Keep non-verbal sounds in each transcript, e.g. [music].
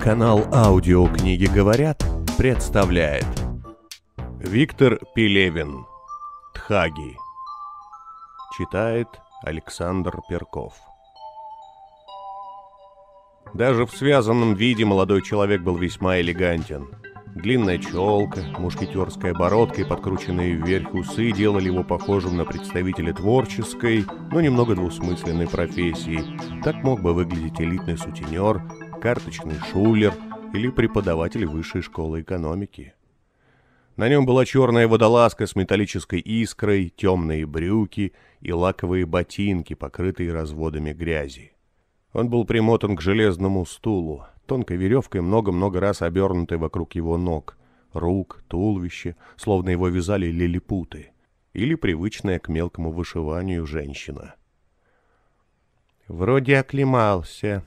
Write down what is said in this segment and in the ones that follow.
Канал «Аудиокниги говорят» представляет Виктор Пелевин Тхаги Читает Александр Перков Даже в связанном виде молодой человек был весьма элегантен. Длинная челка, мушкетерская бородка и подкрученные вверх усы делали его похожим на представителя творческой, но немного двусмысленной профессии. Так мог бы выглядеть элитный сутенер, карточный шулер или преподаватель высшей школы экономики. На нем была черная водолазка с металлической искрой, темные брюки и лаковые ботинки, покрытые разводами грязи. Он был примотан к железному стулу, тонкой веревкой много-много раз обернутой вокруг его ног, рук, туловища, словно его вязали лилипуты, или привычная к мелкому вышиванию женщина. «Вроде оклемался.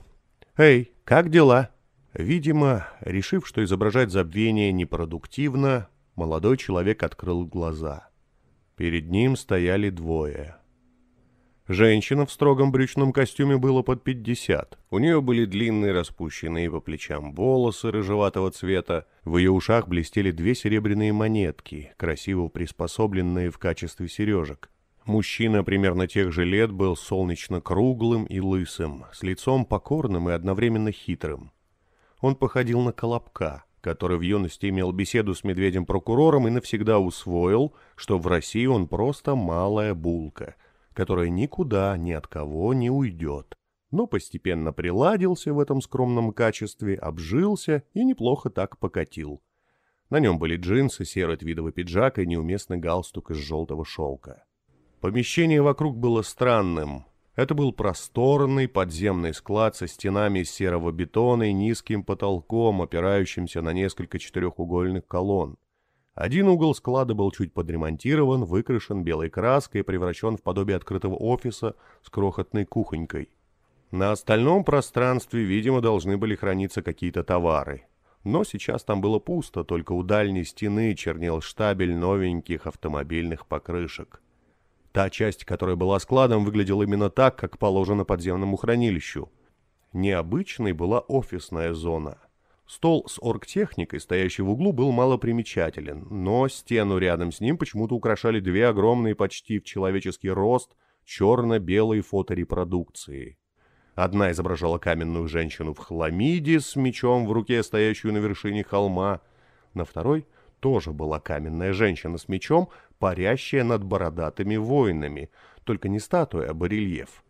Эй, как дела?» Видимо, решив, что изображать забвение непродуктивно, молодой человек открыл глаза. Перед ним стояли двое — Женщина в строгом брючном костюме было под пятьдесят. У нее были длинные распущенные по плечам волосы рыжеватого цвета. В ее ушах блестели две серебряные монетки, красиво приспособленные в качестве сережек. Мужчина примерно тех же лет был солнечно круглым и лысым, с лицом покорным и одновременно хитрым. Он походил на колобка, который в юности имел беседу с медведем-прокурором и навсегда усвоил, что в России он просто малая булка — которая никуда ни от кого не уйдет, но постепенно приладился в этом скромном качестве, обжился и неплохо так покатил. На нем были джинсы, серый твидовый пиджак и неуместный галстук из желтого шелка. Помещение вокруг было странным. Это был просторный подземный склад со стенами из серого бетона и низким потолком, опирающимся на несколько четырехугольных колонн. Один угол склада был чуть подремонтирован, выкрашен белой краской и превращен в подобие открытого офиса с крохотной кухонькой. На остальном пространстве, видимо, должны были храниться какие-то товары. Но сейчас там было пусто, только у дальней стены чернел штабель новеньких автомобильных покрышек. Та часть, которая была складом, выглядела именно так, как положено подземному хранилищу. Необычной была офисная зона — Стол с оргтехникой, стоящий в углу, был малопримечателен, но стену рядом с ним почему-то украшали две огромные почти в человеческий рост черно-белые фоторепродукции. Одна изображала каменную женщину в хламиде с мечом в руке, стоящую на вершине холма. На второй тоже была каменная женщина с мечом, парящая над бородатыми воинами, только не статуя, а барельеф.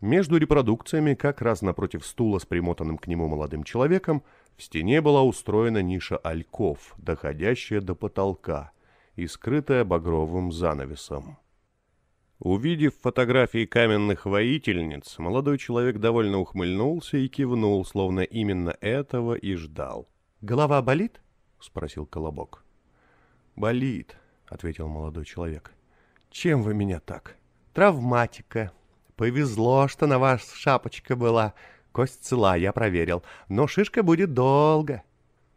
Между репродукциями, как раз напротив стула с примотанным к нему молодым человеком, в стене была устроена ниша альков, доходящая до потолка и скрытая багровым занавесом. Увидев фотографии каменных воительниц, молодой человек довольно ухмыльнулся и кивнул, словно именно этого и ждал. «Голова болит?» — спросил Колобок. «Болит», — ответил молодой человек. «Чем вы меня так?» «Травматика», Повезло, что на вас шапочка была. Кость цела, я проверил. Но шишка будет долго.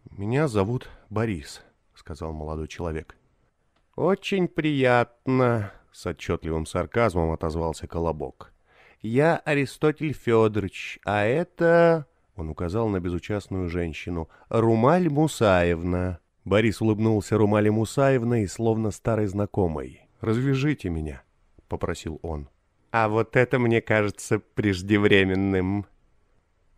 Меня зовут Борис, сказал молодой человек. Очень приятно, с отчетливым сарказмом отозвался Колобок. Я Аристотель Федорович, а это... Он указал на безучастную женщину. «Румаль Мусаевна». Борис улыбнулся Румале Мусаевной, словно старой знакомой. «Развяжите меня», — попросил он. А вот это мне кажется преждевременным.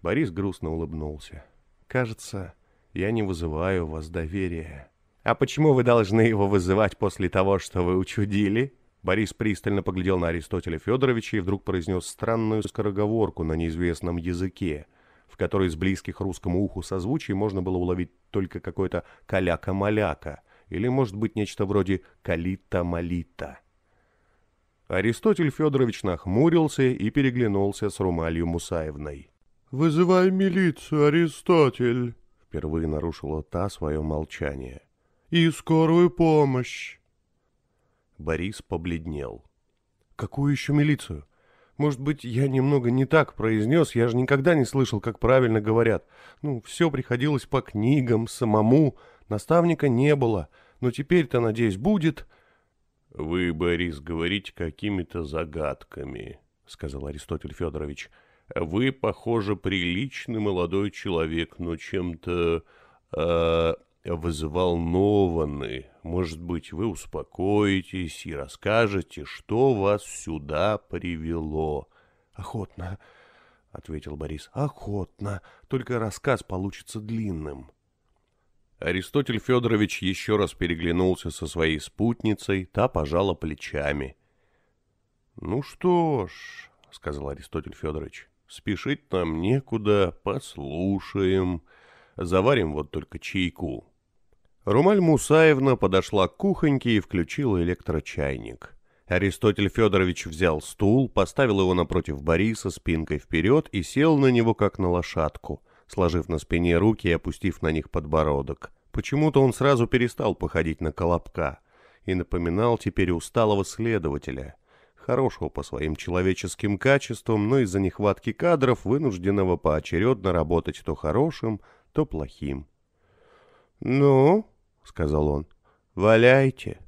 Борис грустно улыбнулся. Кажется, я не вызываю у вас доверия. А почему вы должны его вызывать после того, что вы учудили? Борис пристально поглядел на Аристотеля Федоровича и вдруг произнес странную скороговорку на неизвестном языке, в которой из близких русскому уху созвучий можно было уловить только какое-то «каляка-маляка» или, может быть, нечто вроде «калита-малита». Аристотель Федорович нахмурился и переглянулся с Румалью Мусаевной. «Вызывай милицию, Аристотель!» Впервые нарушила та свое молчание. «И скорую помощь!» Борис побледнел. «Какую еще милицию? Может быть, я немного не так произнес, я же никогда не слышал, как правильно говорят. Ну, все приходилось по книгам, самому, наставника не было, но теперь-то, надеюсь, будет...» «Вы, Борис, говорите какими-то загадками», — сказал Аристотель Федорович. Вы, похоже, приличный молодой человек, но чем-то э, взволнованы. Может быть, вы успокоитесь и расскажете, что вас сюда привело. — Охотно, — ответил Борис, — охотно. Только рассказ получится длинным. Аристотель Федорович еще раз переглянулся со своей спутницей, та пожала плечами. — Ну что ж, — сказал Аристотель Федорович, — спешить нам некуда, послушаем. Заварим вот только чайку. Румаль Мусаевна подошла к кухоньке и включила электрочайник. Аристотель Федорович взял стул, поставил его напротив Бориса спинкой вперед и сел на него, как на лошадку, сложив на спине руки и опустив на них подбородок. Почему-то он сразу перестал походить на колобка и напоминал теперь усталого следователя, хорошего по своим человеческим качествам, но из-за нехватки кадров, вынужденного поочередно работать то хорошим, то плохим. «Ну?» — сказал он. «Валяйте».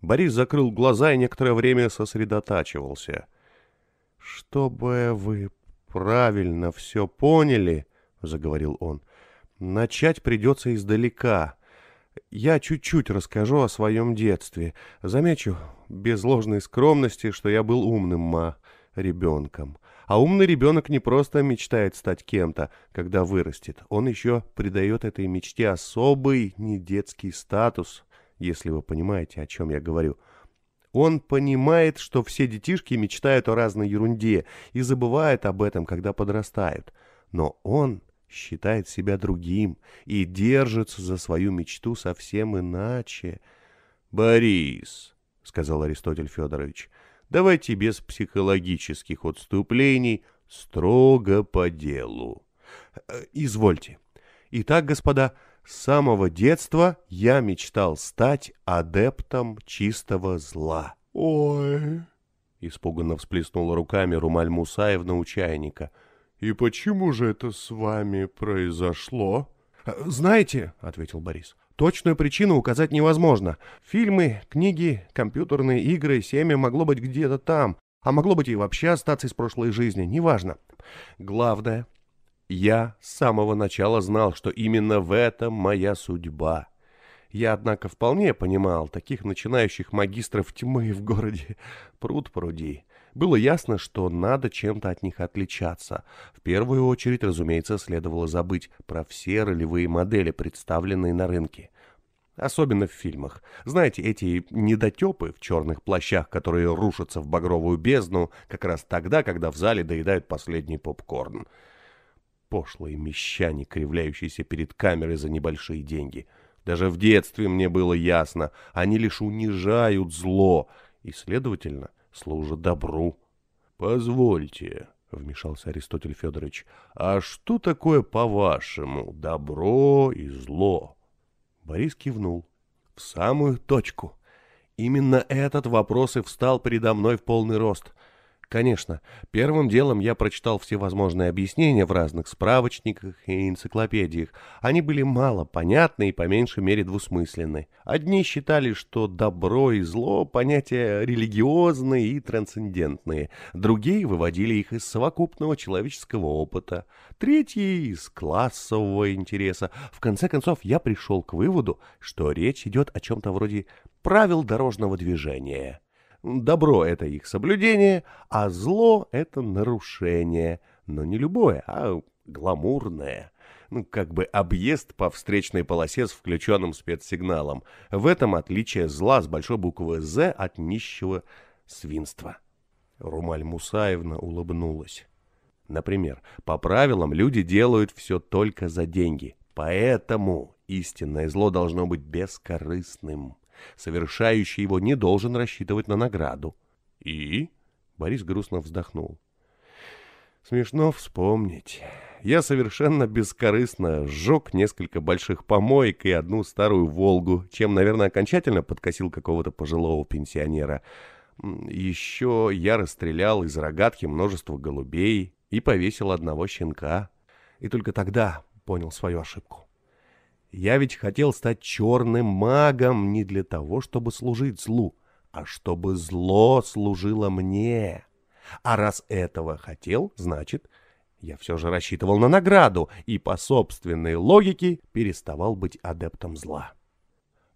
Борис закрыл глаза и некоторое время сосредотачивался. «Чтобы вы правильно все поняли», — заговорил он, — «начать придется издалека. Я чуть-чуть расскажу о своем детстве. Замечу, без ложной скромности, что я был умным ма ребенком. А умный ребенок не просто мечтает стать кем-то, когда вырастет. Он еще придает этой мечте особый недетский статус, если вы понимаете, о чем я говорю. Он понимает, что все детишки мечтают о разной ерунде и забывают об этом, когда подрастают. Но он считает себя другим и держится за свою мечту совсем иначе. «Борис», — сказал Аристотель Федорович, — Давайте без психологических отступлений, строго по делу. Э, извольте. Итак, господа, с самого детства я мечтал стать адептом чистого зла. Ой, испуганно всплеснула руками Румаль Мусаевна у чайника. И почему же это с вами произошло? Э, знаете, ответил Борис, Точную причину указать невозможно. Фильмы, книги, компьютерные игры, семя могло быть где-то там, а могло быть и вообще остаться из прошлой жизни, неважно. Главное, я с самого начала знал, что именно в этом моя судьба. Я, однако, вполне понимал, таких начинающих магистров тьмы в городе пруд пруди. Было ясно, что надо чем-то от них отличаться. В первую очередь, разумеется, следовало забыть про все ролевые модели, представленные на рынке. Особенно в фильмах. Знаете, эти недотепы в черных плащах, которые рушатся в багровую бездну, как раз тогда, когда в зале доедают последний попкорн. Пошлые мещане, кривляющиеся перед камерой за небольшие деньги. Даже в детстве мне было ясно, они лишь унижают зло и, следовательно, служат добру. «Позвольте», — вмешался Аристотель Федорович, — «а что такое, по-вашему, добро и зло?» Борис кивнул. «В самую точку. Именно этот вопрос и встал передо мной в полный рост. Конечно, первым делом я прочитал всевозможные объяснения в разных справочниках и энциклопедиях. Они были мало понятны и по меньшей мере двусмысленны. Одни считали, что добро и зло – понятия религиозные и трансцендентные. Другие выводили их из совокупного человеческого опыта. Третьи – из классового интереса. В конце концов, я пришел к выводу, что речь идет о чем-то вроде правил дорожного движения. Добро — это их соблюдение, а зло — это нарушение. Но не любое, а гламурное. Ну, как бы объезд по встречной полосе с включенным спецсигналом. В этом отличие зла с большой буквы «З» от нищего свинства. Румаль Мусаевна улыбнулась. Например, по правилам люди делают все только за деньги. Поэтому истинное зло должно быть бескорыстным. Совершающий его не должен рассчитывать на награду. И? Борис грустно вздохнул. Смешно вспомнить. Я совершенно бескорыстно сжег несколько больших помоек и одну старую «Волгу», чем, наверное, окончательно подкосил какого-то пожилого пенсионера. Еще я расстрелял из рогатки множество голубей и повесил одного щенка. И только тогда понял свою ошибку. Я ведь хотел стать черным магом не для того, чтобы служить злу, а чтобы зло служило мне. А раз этого хотел, значит, я все же рассчитывал на награду и по собственной логике переставал быть адептом зла.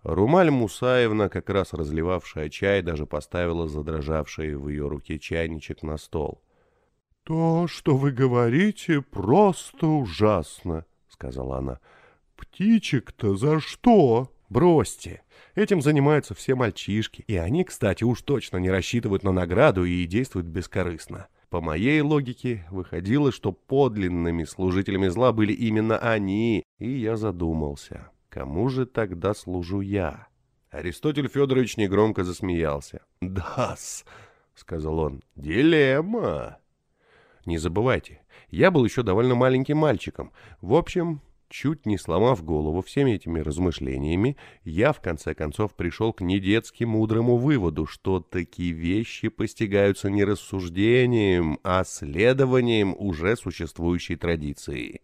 Румаль Мусаевна, как раз разливавшая чай, даже поставила задрожавший в ее руке чайничек на стол. — То, что вы говорите, просто ужасно, — сказала она. — Птичек-то за что? — Бросьте. Этим занимаются все мальчишки, и они, кстати, уж точно не рассчитывают на награду и действуют бескорыстно. По моей логике, выходило, что подлинными служителями зла были именно они, и я задумался. Кому же тогда служу я? Аристотель Федорович негромко засмеялся. «Да-с», сказал он, — «дилемма». Не забывайте, я был еще довольно маленьким мальчиком. В общем, чуть не сломав голову всеми этими размышлениями, я в конце концов пришел к недетски мудрому выводу, что такие вещи постигаются не рассуждением, а следованием уже существующей традиции.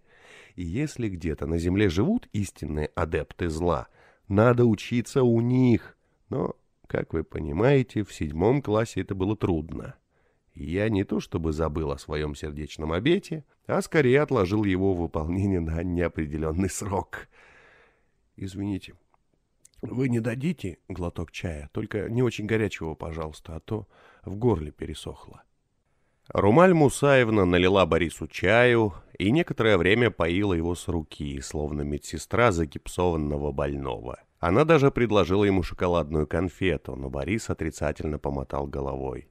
И если где-то на земле живут истинные адепты зла, надо учиться у них. Но, как вы понимаете, в седьмом классе это было трудно. Я не то чтобы забыл о своем сердечном обете, а скорее отложил его выполнение на неопределенный срок. Извините, вы не дадите глоток чая, только не очень горячего, пожалуйста, а то в горле пересохло. Румаль Мусаевна налила Борису чаю и некоторое время поила его с руки, словно медсестра загипсованного больного. Она даже предложила ему шоколадную конфету, но Борис отрицательно помотал головой.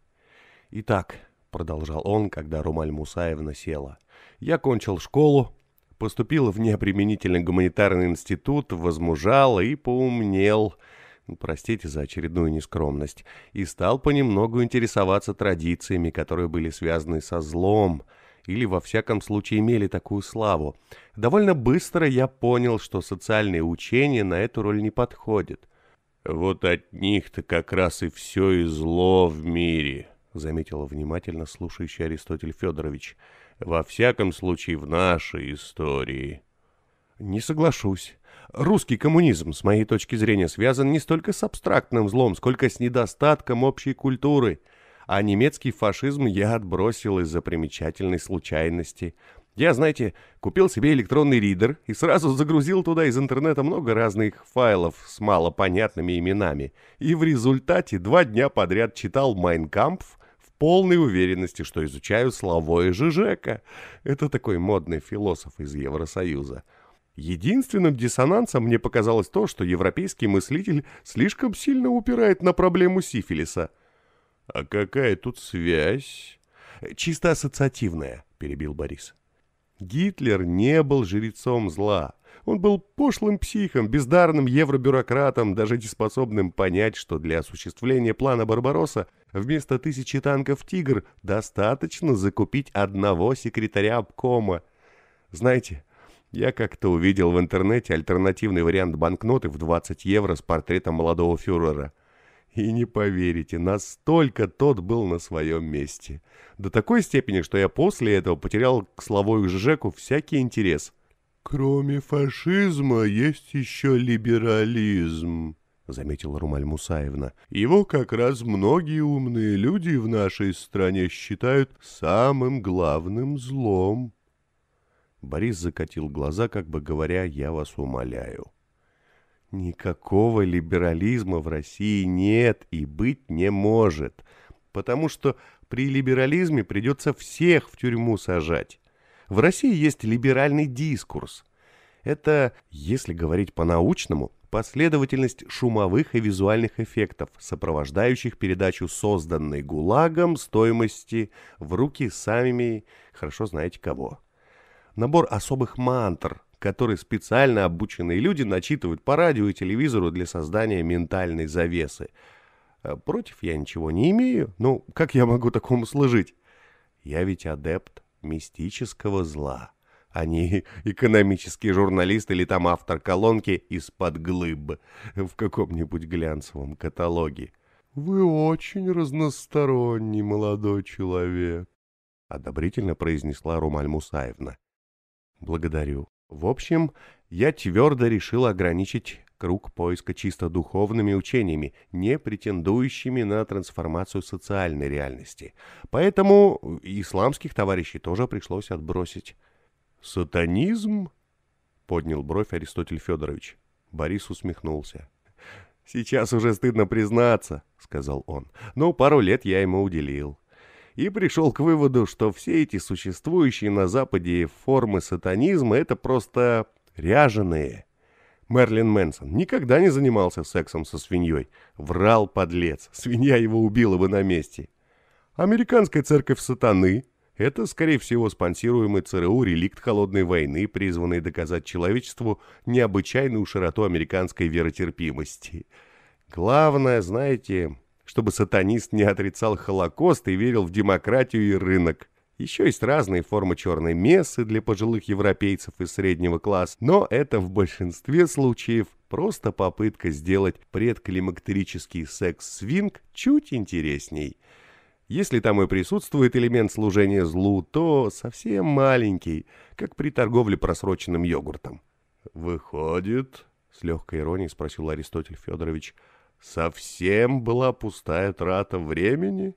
«Итак», — продолжал он, когда Румаль Мусаевна села, — «я кончил школу, поступил в неоприменительный гуманитарный институт, возмужал и поумнел» простите за очередную нескромность, и стал понемногу интересоваться традициями, которые были связаны со злом, или во всяком случае имели такую славу. Довольно быстро я понял, что социальные учения на эту роль не подходят. «Вот от них-то как раз и все и зло в мире», — заметил внимательно слушающий Аристотель Федорович. «Во всяком случае в нашей истории». «Не соглашусь. Русский коммунизм, с моей точки зрения, связан не столько с абстрактным злом, сколько с недостатком общей культуры. А немецкий фашизм я отбросил из-за примечательной случайности. Я, знаете, купил себе электронный ридер и сразу загрузил туда из интернета много разных файлов с малопонятными именами. И в результате два дня подряд читал «Майнкампф», полной уверенности, что изучаю Славоя Жижека. Это такой модный философ из Евросоюза. Единственным диссонансом мне показалось то, что европейский мыслитель слишком сильно упирает на проблему сифилиса. «А какая тут связь?» «Чисто ассоциативная», — перебил Борис. Гитлер не был жрецом зла. Он был пошлым психом, бездарным евробюрократом, даже неспособным понять, что для осуществления плана Барбаросса вместо тысячи танков «Тигр» достаточно закупить одного секретаря обкома. Знаете, я как-то увидел в интернете альтернативный вариант банкноты в 20 евро с портретом молодого фюрера. И не поверите, настолько тот был на своем месте. До такой степени, что я после этого потерял к Славою Жжеку всякий интерес. «Кроме фашизма есть еще либерализм», — заметила Румаль Мусаевна. «Его как раз многие умные люди в нашей стране считают самым главным злом». Борис закатил глаза, как бы говоря, «я вас умоляю». Никакого либерализма в России нет и быть не может, потому что при либерализме придется всех в тюрьму сажать. В России есть либеральный дискурс. Это, если говорить по-научному, последовательность шумовых и визуальных эффектов, сопровождающих передачу созданной ГУЛАГом стоимости в руки самими, хорошо знаете кого набор особых мантр, которые специально обученные люди начитывают по радио и телевизору для создания ментальной завесы. А против я ничего не имею, ну, как я могу такому служить? Я ведь адепт мистического зла, а не [laughs] экономический журналист или там автор колонки из-под глыб в каком-нибудь глянцевом каталоге. «Вы очень разносторонний молодой человек», — одобрительно произнесла Румаль Мусаевна. Благодарю. В общем, я твердо решил ограничить круг поиска чисто духовными учениями, не претендующими на трансформацию социальной реальности. Поэтому исламских товарищей тоже пришлось отбросить. «Сатанизм?» — поднял бровь Аристотель Федорович. Борис усмехнулся. «Сейчас уже стыдно признаться», — сказал он, — «но пару лет я ему уделил. И пришел к выводу, что все эти существующие на Западе формы сатанизма — это просто ряженые. Мерлин Мэнсон никогда не занимался сексом со свиньей. Врал подлец, свинья его убила бы на месте. Американская церковь сатаны — это, скорее всего, спонсируемый ЦРУ реликт холодной войны, призванный доказать человечеству необычайную широту американской веротерпимости. Главное, знаете, чтобы сатанист не отрицал Холокост и верил в демократию и рынок. Еще есть разные формы черной мессы для пожилых европейцев из среднего класса, но это в большинстве случаев просто попытка сделать предклимактерический секс-свинг чуть интересней. Если там и присутствует элемент служения злу, то совсем маленький, как при торговле просроченным йогуртом. «Выходит», — с легкой иронией спросил Аристотель Федорович, — «совсем была пустая трата времени?»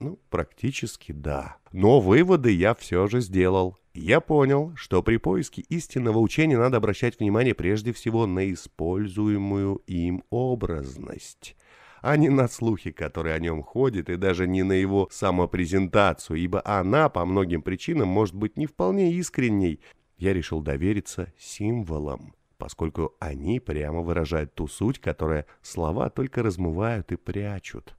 Ну, практически да. Но выводы я все же сделал. Я понял, что при поиске истинного учения надо обращать внимание прежде всего на используемую им образность, а не на слухи, которые о нем ходят, и даже не на его самопрезентацию, ибо она по многим причинам может быть не вполне искренней. Я решил довериться символам, поскольку они прямо выражают ту суть, которая слова только размывают и прячут.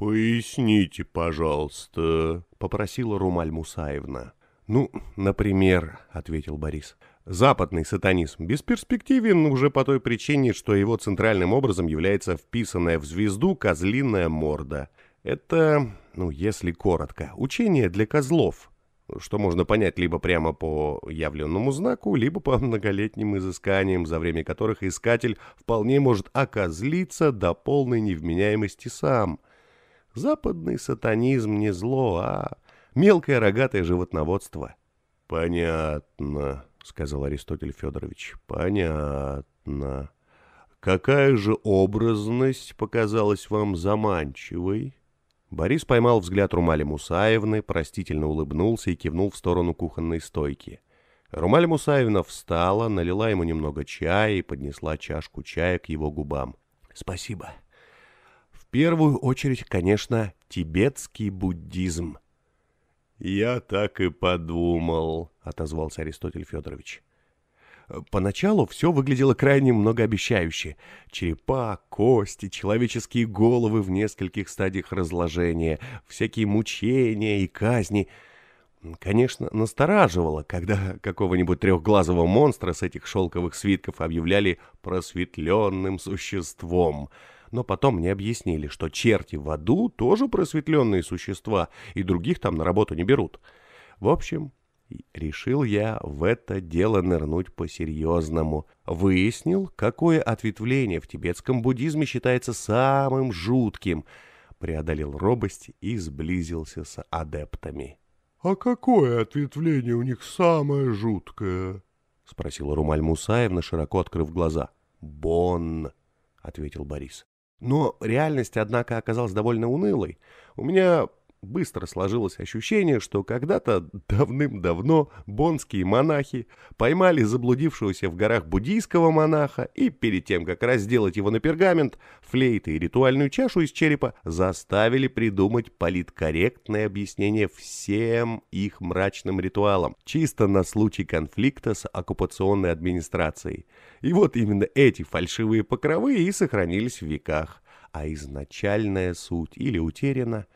«Поясните, пожалуйста», — попросила Румаль Мусаевна. «Ну, например», — ответил Борис, — «западный сатанизм бесперспективен уже по той причине, что его центральным образом является вписанная в звезду козлиная морда. Это, ну, если коротко, учение для козлов, что можно понять либо прямо по явленному знаку, либо по многолетним изысканиям, за время которых искатель вполне может окозлиться до полной невменяемости сам». Западный сатанизм не зло, а мелкое рогатое животноводство. — Понятно, — сказал Аристотель Федорович, — понятно. Какая же образность показалась вам заманчивой? Борис поймал взгляд Румали Мусаевны, простительно улыбнулся и кивнул в сторону кухонной стойки. Румали Мусаевна встала, налила ему немного чая и поднесла чашку чая к его губам. — Спасибо, первую очередь, конечно, тибетский буддизм. «Я так и подумал», — отозвался Аристотель Федорович. Поначалу все выглядело крайне многообещающе. Черепа, кости, человеческие головы в нескольких стадиях разложения, всякие мучения и казни. Конечно, настораживало, когда какого-нибудь трехглазого монстра с этих шелковых свитков объявляли просветленным существом — но потом мне объяснили, что черти в аду тоже просветленные существа, и других там на работу не берут. В общем, решил я в это дело нырнуть по-серьезному. Выяснил, какое ответвление в тибетском буддизме считается самым жутким. Преодолел робость и сблизился с адептами. — А какое ответвление у них самое жуткое? — спросила Румаль Мусаевна, широко открыв глаза. — Бонн, — ответил Борис. Но реальность, однако, оказалась довольно унылой. У меня быстро сложилось ощущение, что когда-то давным-давно бонские монахи поймали заблудившегося в горах буддийского монаха и перед тем, как разделать его на пергамент, флейты и ритуальную чашу из черепа, заставили придумать политкорректное объяснение всем их мрачным ритуалам, чисто на случай конфликта с оккупационной администрацией. И вот именно эти фальшивые покровы и сохранились в веках, а изначальная суть или утеряна,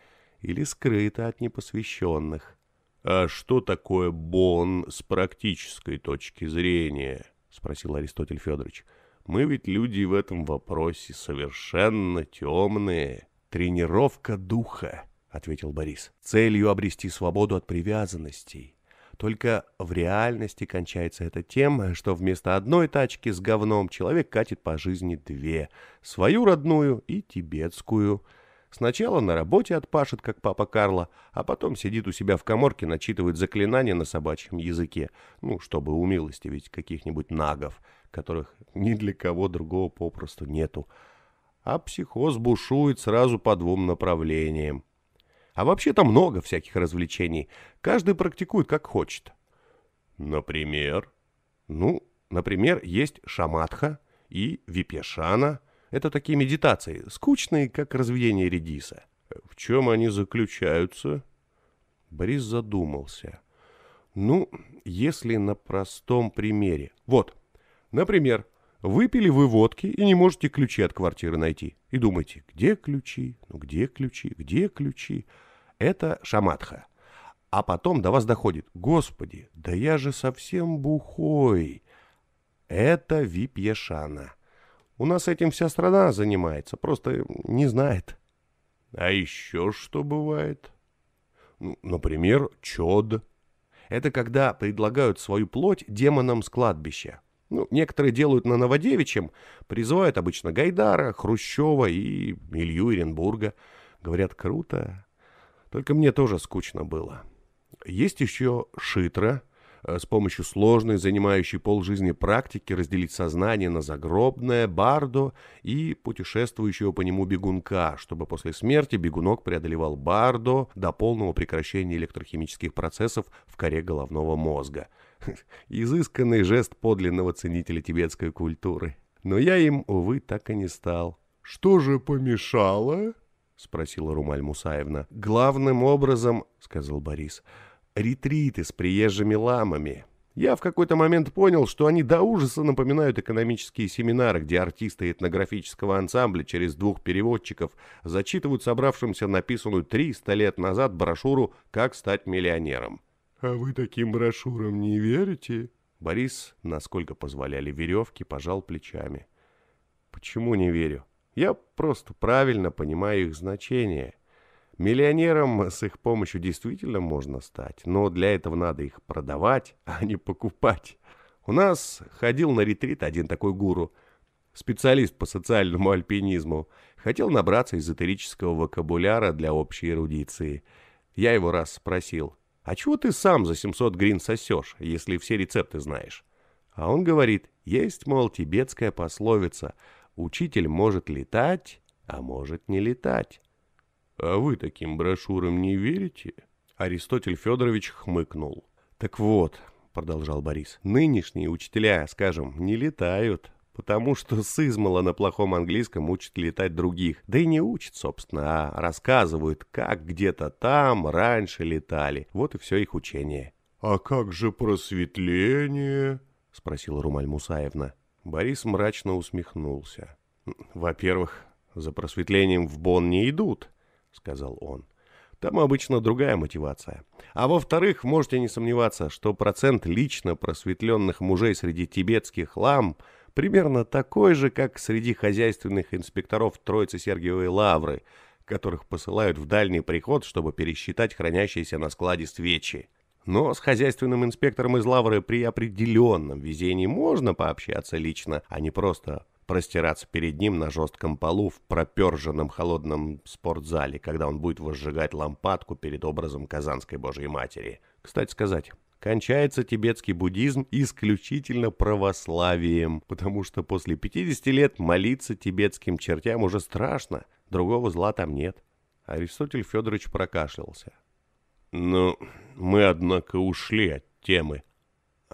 или скрыто от непосвященных. — А что такое Бон с практической точки зрения? — спросил Аристотель Федорович. — Мы ведь люди в этом вопросе совершенно темные. — Тренировка духа, — ответил Борис, — целью обрести свободу от привязанностей. Только в реальности кончается это тем, что вместо одной тачки с говном человек катит по жизни две — свою родную и тибетскую — Сначала на работе отпашет, как папа Карло, а потом сидит у себя в коморке, начитывает заклинания на собачьем языке, ну, чтобы умилостивить каких-нибудь нагов, которых ни для кого другого попросту нету. А психоз бушует сразу по двум направлениям. А вообще там много всяких развлечений. Каждый практикует как хочет. Например? Ну, например, есть шаматха и випешана – это такие медитации, скучные, как разведение редиса. В чем они заключаются? Борис задумался. Ну, если на простом примере. Вот, например, выпили вы водки и не можете ключи от квартиры найти. И думаете, где ключи, ну где ключи, где ключи? Это шаматха. А потом до вас доходит, господи, да я же совсем бухой. Это випьешана. У нас этим вся страна занимается, просто не знает. А еще что бывает? Ну, например, чод. Это когда предлагают свою плоть демонам с кладбища. Ну, некоторые делают на Новодевичьем, призывают обычно Гайдара, Хрущева и Илью Иренбурга. Говорят, круто. Только мне тоже скучно было. Есть еще Шитра — с помощью сложной, занимающей полжизни практики разделить сознание на загробное, бардо и путешествующего по нему бегунка, чтобы после смерти бегунок преодолевал бардо до полного прекращения электрохимических процессов в коре головного мозга. [laughs] Изысканный жест подлинного ценителя тибетской культуры. Но я им, увы, так и не стал. «Что же помешало?» — спросила Румаль Мусаевна. «Главным образом, — сказал Борис, — ретриты с приезжими ламами. Я в какой-то момент понял, что они до ужаса напоминают экономические семинары, где артисты этнографического ансамбля через двух переводчиков зачитывают собравшимся написанную 300 лет назад брошюру «Как стать миллионером». «А вы таким брошюрам не верите?» Борис, насколько позволяли веревки, пожал плечами. «Почему не верю? Я просто правильно понимаю их значение». Миллионером с их помощью действительно можно стать, но для этого надо их продавать, [laughs] а не покупать. У нас ходил на ретрит один такой гуру, специалист по социальному альпинизму, хотел набраться эзотерического вокабуляра для общей эрудиции. Я его раз спросил, а чего ты сам за 700 грин сосешь, если все рецепты знаешь? А он говорит, есть, мол, тибетская пословица, учитель может летать, а может не летать. «А вы таким брошюрам не верите?» Аристотель Федорович хмыкнул. «Так вот», — продолжал Борис, — «нынешние учителя, скажем, не летают, потому что с измала на плохом английском учат летать других. Да и не учат, собственно, а рассказывают, как где-то там раньше летали. Вот и все их учение». «А как же просветление?» — спросила Румаль Мусаевна. Борис мрачно усмехнулся. «Во-первых, за просветлением в Бон не идут, — сказал он. Там обычно другая мотивация. А во-вторых, можете не сомневаться, что процент лично просветленных мужей среди тибетских лам примерно такой же, как среди хозяйственных инспекторов Троицы Сергиевой Лавры, которых посылают в дальний приход, чтобы пересчитать хранящиеся на складе свечи. Но с хозяйственным инспектором из Лавры при определенном везении можно пообщаться лично, а не просто простираться перед ним на жестком полу в проперженном холодном спортзале, когда он будет возжигать лампадку перед образом Казанской Божьей Матери. Кстати сказать, кончается тибетский буддизм исключительно православием, потому что после 50 лет молиться тибетским чертям уже страшно, другого зла там нет. Аристотель Федорович прокашлялся. «Ну, мы, однако, ушли от темы».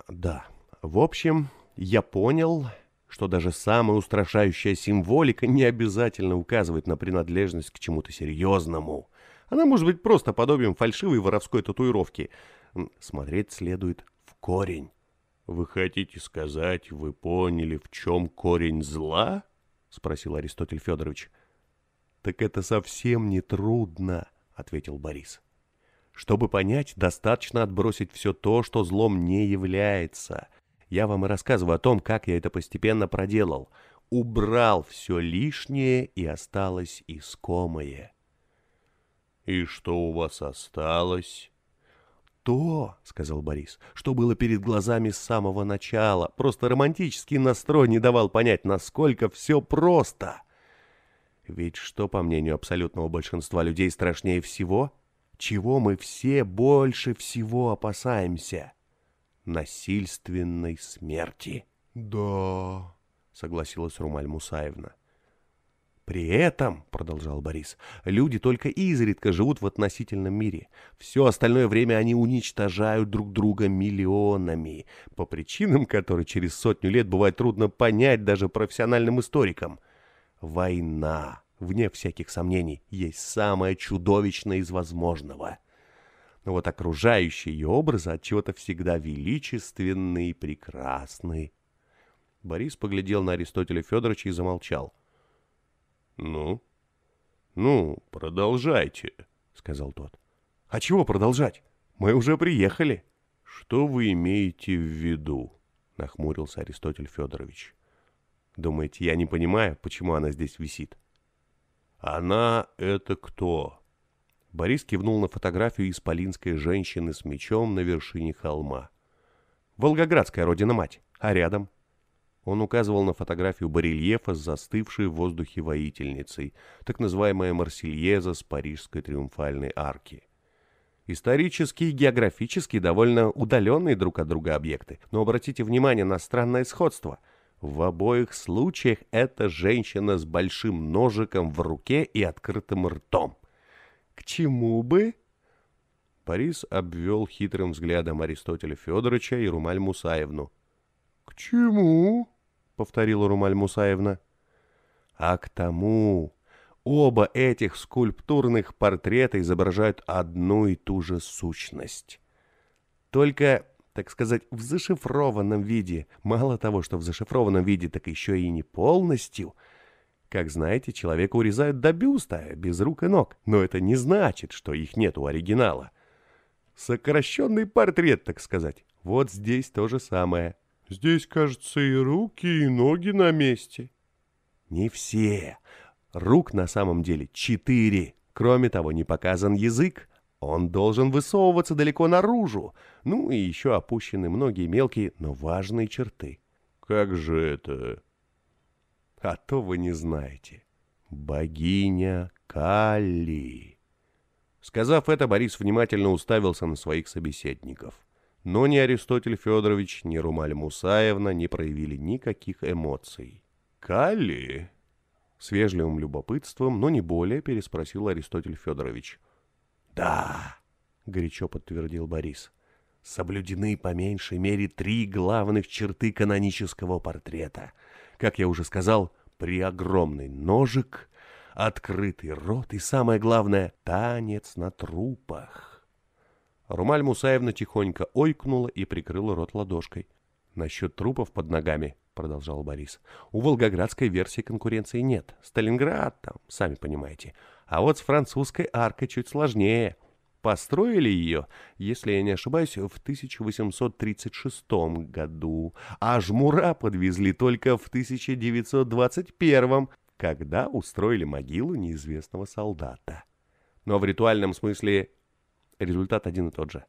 «Да, в общем, я понял, что даже самая устрашающая символика не обязательно указывает на принадлежность к чему-то серьезному. Она может быть просто подобием фальшивой воровской татуировки. Смотреть следует в корень. «Вы хотите сказать, вы поняли, в чем корень зла?» — спросил Аристотель Федорович. «Так это совсем не трудно», — ответил Борис. «Чтобы понять, достаточно отбросить все то, что злом не является — я вам и рассказываю о том, как я это постепенно проделал. Убрал все лишнее, и осталось искомое. «И что у вас осталось?» «То, — сказал Борис, — что было перед глазами с самого начала. Просто романтический настрой не давал понять, насколько все просто». Ведь что, по мнению абсолютного большинства людей, страшнее всего? Чего мы все больше всего опасаемся? Насильственной смерти. «Да», — согласилась Румаль Мусаевна. При этом, — продолжал Борис, — люди только изредка живут в относительном мире. Все остальное время они уничтожают друг друга миллионами, по причинам, которые через сотню лет бывает трудно понять даже профессиональным историкам. Война, вне всяких сомнений, есть самое чудовищное из возможного. Но вот окружающие ее образы от чего-то всегда величественны и прекрасны. Борис поглядел на Аристотеля Федоровича и замолчал. — «Ну? Ну, продолжайте», — сказал тот. «А чего продолжать? Мы уже приехали». «Что вы имеете в виду?» — нахмурился Аристотель Федорович. «Думаете, я не понимаю, почему она здесь висит?» «Она — это кто?» Борис кивнул на фотографию исполинской женщины с мечом на вершине холма. «Волгоградская родина-мать, а рядом?» Он указывал на фотографию барельефа с застывшей в воздухе воительницей, так называемая Марсельеза с парижской триумфальной арки. Исторически и географически довольно удаленные друг от друга объекты, но обратите внимание на странное сходство. В обоих случаях это женщина с большим ножиком в руке и открытым ртом. К чему бы? Борис обвел хитрым взглядом Аристотеля Федоровича и Румаль Мусаевну. «К чему?» — повторила Румаль Мусаевна. «А к тому, оба этих скульптурных портрета изображают одну и ту же сущность. Только, так сказать, в зашифрованном виде. Мало того, что в зашифрованном виде, так еще и не полностью. Как знаете, человека урезают до бюста, без рук и ног. Но это не значит, что их нет у оригинала. Сокращенный портрет, так сказать. Вот здесь то же самое. Здесь, кажется, и руки, и ноги на месте. Не все. Рук на самом деле четыре. Кроме того, не показан язык. Он должен высовываться далеко наружу. Ну и еще опущены многие мелкие, но важные черты. Как же это? А то вы не знаете. Богиня Калли. Сказав это, Борис внимательно уставился на своих собеседников. — но ни Аристотель Федорович, ни Румаль Мусаевна не проявили никаких эмоций. «Калли?» С вежливым любопытством, но не более, переспросил Аристотель Федорович. «Да», — горячо подтвердил Борис, — «соблюдены по меньшей мере три главных черты канонического портрета. Как я уже сказал, преогромный ножик, открытый рот и, самое главное, танец на трупах». Румаль Мусаевна тихонько ойкнула и прикрыла рот ладошкой. «Насчет трупов под ногами», — продолжал Борис, — «у волгоградской версии конкуренции нет. Сталинград там, сами понимаете. А вот с французской аркой чуть сложнее. Построили ее, если я не ошибаюсь, в 1836 году, а жмура подвезли только в 1921, когда устроили могилу неизвестного солдата. Но в ритуальном смысле результат один и тот же.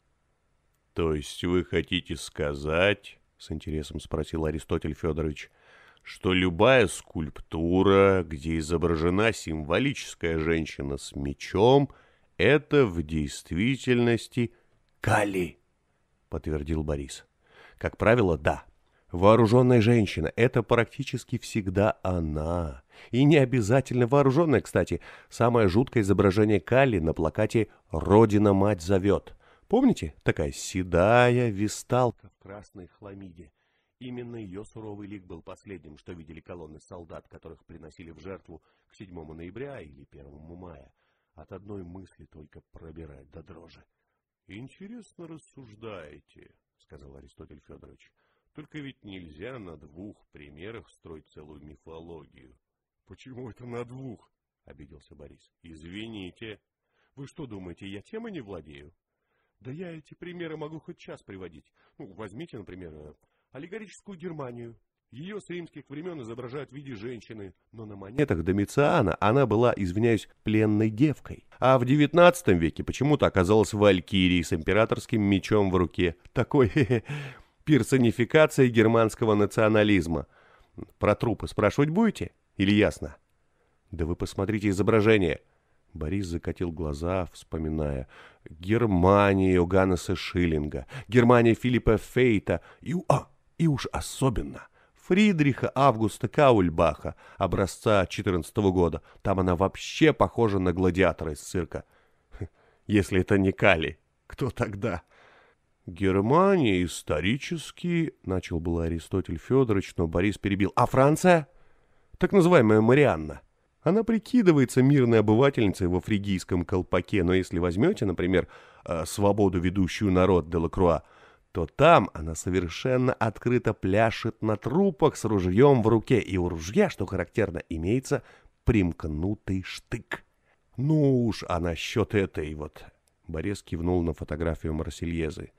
— То есть вы хотите сказать, — с интересом спросил Аристотель Федорович, — что любая скульптура, где изображена символическая женщина с мечом, это в действительности Кали, — подтвердил Борис. — Как правило, да. Вооруженная женщина — это практически всегда она. И не обязательно вооруженная, кстати. Самое жуткое изображение Калли на плакате «Родина-мать зовет». Помните? Такая седая висталка в красной хламиде. Именно ее суровый лик был последним, что видели колонны солдат, которых приносили в жертву к 7 ноября или 1 мая. От одной мысли только пробирает до дрожи. — Интересно рассуждаете, — сказал Аристотель Федорович. Только ведь нельзя на двух примерах строить целую мифологию. — Почему это на двух? — обиделся Борис. — Извините. Вы что думаете, я темой не владею? Да я эти примеры могу хоть час приводить. Ну, возьмите, например, аллегорическую Германию. Ее с римских времен изображают в виде женщины, но на монетах Домициана она была, извиняюсь, пленной девкой. А в девятнадцатом веке почему-то оказалась валькирией с императорским мечом в руке. Такой [laughs] хе германского национализма. Про трупы спрашивать будете? Или ясно? Да вы посмотрите изображение. Борис закатил глаза, вспоминая. Германия Иоганнеса Шиллинга, Германия Филиппа Фейта и, а, и уж особенно Фридриха Августа Каульбаха, образца 14 -го года. Там она вообще похожа на гладиатора из цирка. Если это не Кали, кто тогда? Германия исторически, начал был Аристотель Федорович, но Борис перебил. А Франция? Так называемая Марианна. Она прикидывается мирной обывательницей во фригийском колпаке, но если возьмете, например, э, свободу ведущую народ Делакруа, то там она совершенно открыто пляшет на трупах с ружьем в руке, и у ружья, что характерно, имеется примкнутый штык. Ну уж, а насчет этой вот... Борис кивнул на фотографию Марсельезы.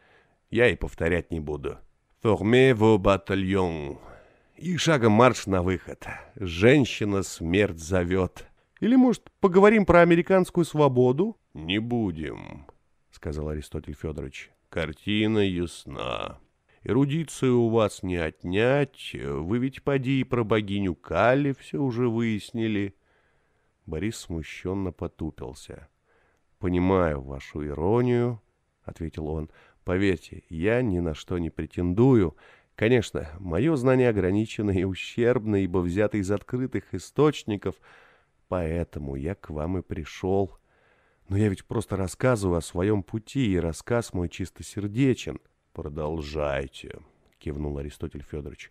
Я и повторять не буду. «Формez vos bataillons». И шагом марш на выход. Женщина смерть зовет. Или, может, поговорим про американскую свободу? Не будем, сказал Аристотель Федорович. Картина ясна. Эрудицию у вас не отнять. Вы ведь поди и про богиню Кали все уже выяснили. Борис смущенно потупился. «Понимаю вашу иронию», — ответил он. «Поверьте, я ни на что не претендую. Конечно, мое знание ограничено и ущербно, ибо взято из открытых источников, поэтому я к вам и пришел. Но я ведь просто рассказываю о своем пути, и рассказ мой чистосердечен. «Продолжайте», — кивнул Аристотель Федорович.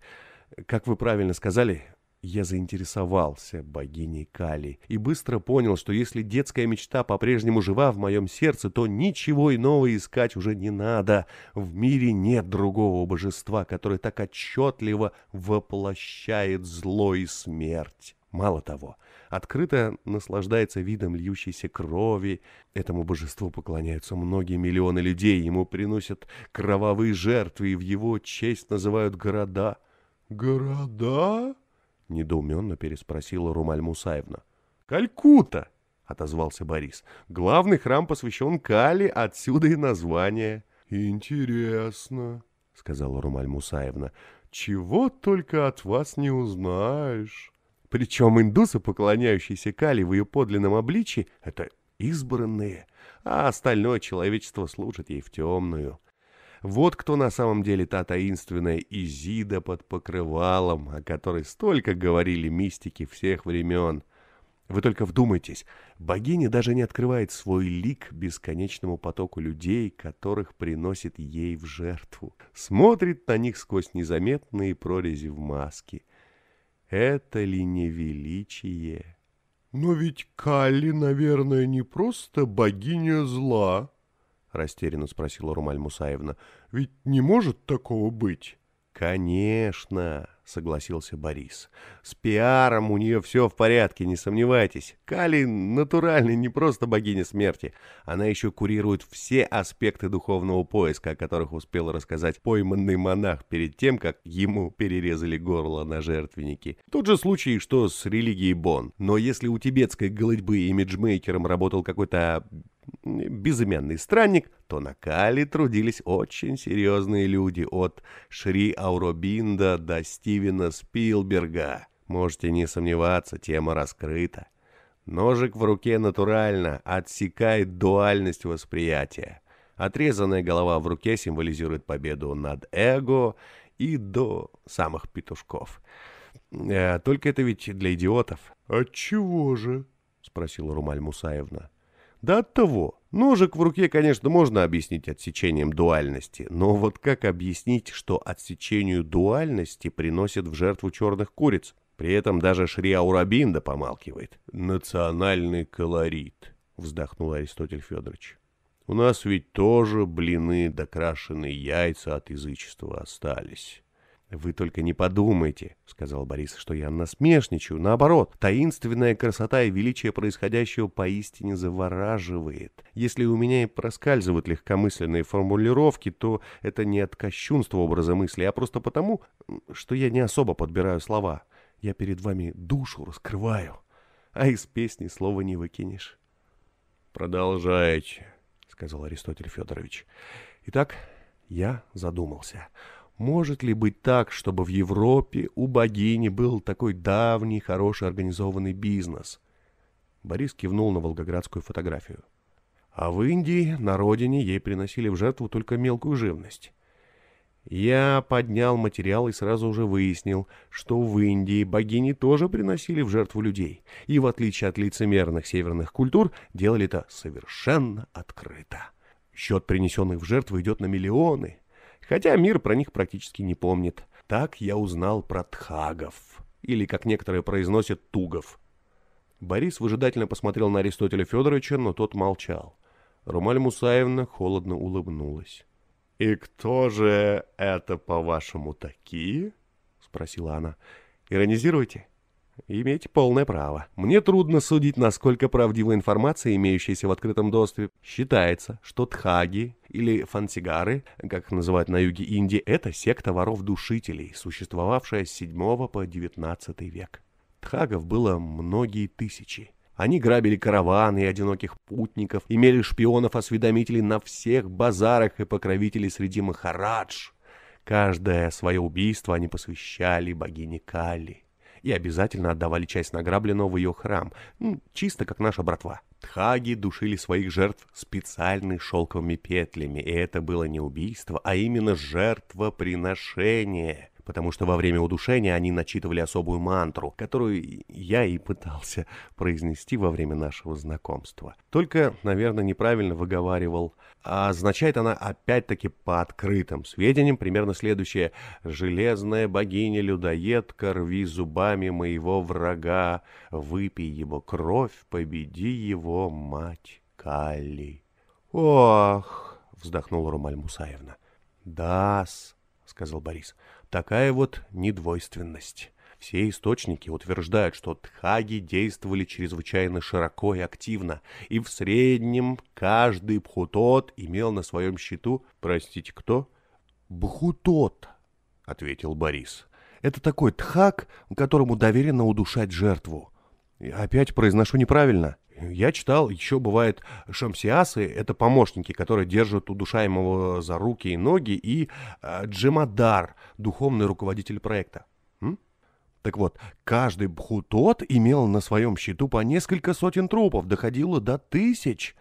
«Как вы правильно сказали, я заинтересовался богиней Кали и быстро понял, что если детская мечта по-прежнему жива в моем сердце, то ничего иного искать уже не надо. В мире нет другого божества, которое так отчетливо воплощает зло и смерть. Мало того, открыто наслаждается видом льющейся крови. Этому божеству поклоняются многие миллионы людей, ему приносят кровавые жертвы и в его честь называют города. «Города?» — недоуменно переспросила Румаль Мусаевна. «Калькутта!» — отозвался Борис. «Главный храм посвящен Кали, отсюда и название». «Интересно», — сказала Румаль Мусаевна. «Чего только от вас не узнаешь». Причем индусы, поклоняющиеся Кали в ее подлинном обличии, — это избранные, а остальное человечество служит ей в темную. Вот кто на самом деле та таинственная Изида под покрывалом, о которой столько говорили мистики всех времен. Вы только вдумайтесь, богиня даже не открывает свой лик бесконечному потоку людей, которых приносит ей в жертву. Смотрит на них сквозь незаметные прорези в маске. Это ли не величие? Но ведь Калли, наверное, не просто богиня зла, — растерянно спросила Румаль Мусаевна. «Ведь не может такого быть?» «Конечно», — согласился Борис. «С пиаром у нее все в порядке, не сомневайтесь. Кали натуральный, не просто богиня смерти. Она еще курирует все аспекты духовного поиска, о которых успел рассказать пойманный монах перед тем, как ему перерезали горло на жертвеннике. Тот же случай, что с религией Бон. Но если у тибетской голытьбы имиджмейкером работал какой-то безымянный странник, то на Кали трудились очень серьезные люди от Шри Ауробинда до Стивена Спилберга. Можете не сомневаться, тема раскрыта. Ножик в руке натурально отсекает дуальность восприятия. Отрезанная голова в руке символизирует победу над эго и до самых петушков. Э, только это ведь для идиотов. «Отчего же?» — спросила Румаль Мусаевна. Да от того. Ножик в руке, конечно, можно объяснить отсечением дуальности, но вот как объяснить, что отсечению дуальности приносят в жертву черных куриц? При этом даже Шри Аурабинда помалкивает. «Национальный колорит», — вздохнул Аристотель Федорович. «У нас ведь тоже блины докрашенные яйца от язычества остались». «Вы только не подумайте», — сказал Борис, — «что я насмешничаю. Наоборот, таинственная красота и величие происходящего поистине завораживает. Если у меня и проскальзывают легкомысленные формулировки, то это не от кощунства образа мысли, а просто потому, что я не особо подбираю слова. Я перед вами душу раскрываю, а из песни слова не выкинешь». «Продолжайте», — сказал Аристотель Федорович. «Итак, я задумался». Может ли быть так, чтобы в Европе у богини был такой давний, хороший организованный бизнес? Борис кивнул на волгоградскую фотографию. А в Индии, на родине, ей приносили в жертву только мелкую живность. Я поднял материал и сразу же выяснил, что в Индии богини тоже приносили в жертву людей, и в отличие от лицемерных северных культур, делали это совершенно открыто. Счет принесенных в жертву идет на миллионы, хотя мир про них практически не помнит. Так я узнал про тхагов, или, как некоторые произносят, тугов. Борис выжидательно посмотрел на Аристотеля Федоровича, но тот молчал. Румаль Мусаевна холодно улыбнулась. «И кто же это, по-вашему, такие?» — спросила она. «Иронизируйте?» «Имеете полное право. Мне трудно судить, насколько правдива информация, имеющаяся в открытом доступе. Считается, что тхаги или фансигары, как их называют на юге Индии, это секта воров-душителей, существовавшая с 7 по 19 век. Тхагов было многие тысячи. Они грабили караваны и одиноких путников, имели шпионов-осведомителей на всех базарах и покровителей среди махарадж. Каждое свое убийство они посвящали богине Кали и обязательно отдавали часть награбленного в ее храм, ну, чисто как наша братва. Тхаги душили своих жертв специальными шелковыми петлями, и это было не убийство, а именно жертвоприношение потому что во время удушения они начитывали особую мантру, которую я и пытался произнести во время нашего знакомства. Только, наверное, неправильно выговаривал. А означает она опять-таки по открытым сведениям примерно следующее. «Железная богиня-людоедка, рви зубами моего врага, выпей его кровь, победи его, мать Калли». «Ох!» — вздохнула Румаль Мусаевна. «Да-с», — сказал Борис, — Такая вот недвойственность. Все источники утверждают, что тхаги действовали чрезвычайно широко и активно, и в среднем каждый бхутот имел на своем счету... Простите, кто? Бхутот, ответил Борис. Это такой тхак, которому доверено удушать жертву. Опять произношу неправильно. Я читал, еще бывает шамсиасы, это помощники, которые держат удушаемого за руки и ноги, и э, джемадар, духовный руководитель проекта. М? Так вот, каждый бхутот имел на своем счету по несколько сотен трупов, доходило до тысяч.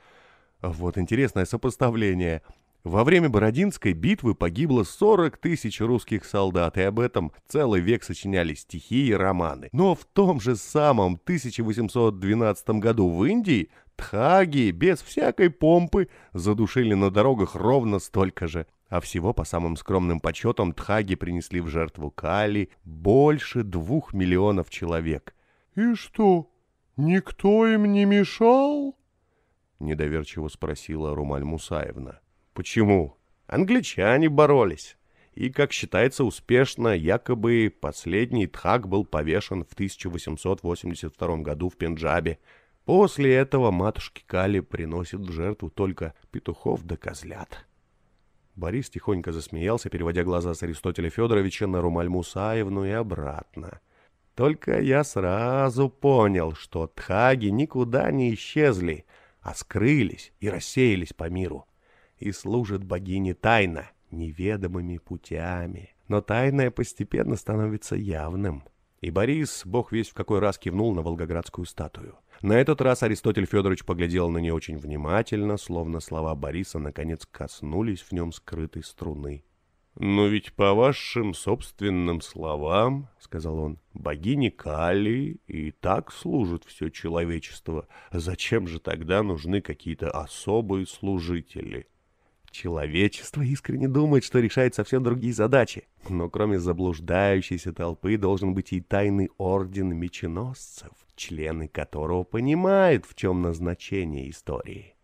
Вот интересное сопоставление. Во время Бородинской битвы погибло 40 тысяч русских солдат, и об этом целый век сочиняли стихи и романы. Но в том же самом 1812 году в Индии тхаги без всякой помпы задушили на дорогах ровно столько же. А всего, по самым скромным подсчетам, тхаги принесли в жертву Кали больше двух миллионов человек. «И что, никто им не мешал?» — недоверчиво спросила Румаль Мусаевна. Почему? Англичане боролись. И, как считается успешно, якобы последний Тхак был повешен в 1882 году в Пенджабе. После этого матушки Кали приносят в жертву только петухов да козлят. Борис тихонько засмеялся, переводя глаза с Аристотеля Федоровича на Румаль Мусаевну и обратно. Только я сразу понял, что тхаги никуда не исчезли, а скрылись и рассеялись по миру и служит богине тайно, неведомыми путями. Но тайное постепенно становится явным. И Борис, бог весь в какой раз кивнул на волгоградскую статую. На этот раз Аристотель Федорович поглядел на нее очень внимательно, словно слова Бориса наконец коснулись в нем скрытой струны. «Но ведь по вашим собственным словам, — сказал он, — богине Кали и так служит все человечество. Зачем же тогда нужны какие-то особые служители?» Человечество искренне думает, что решает совсем другие задачи. Но кроме заблуждающейся толпы должен быть и тайный орден меченосцев, члены которого понимают, в чем назначение истории.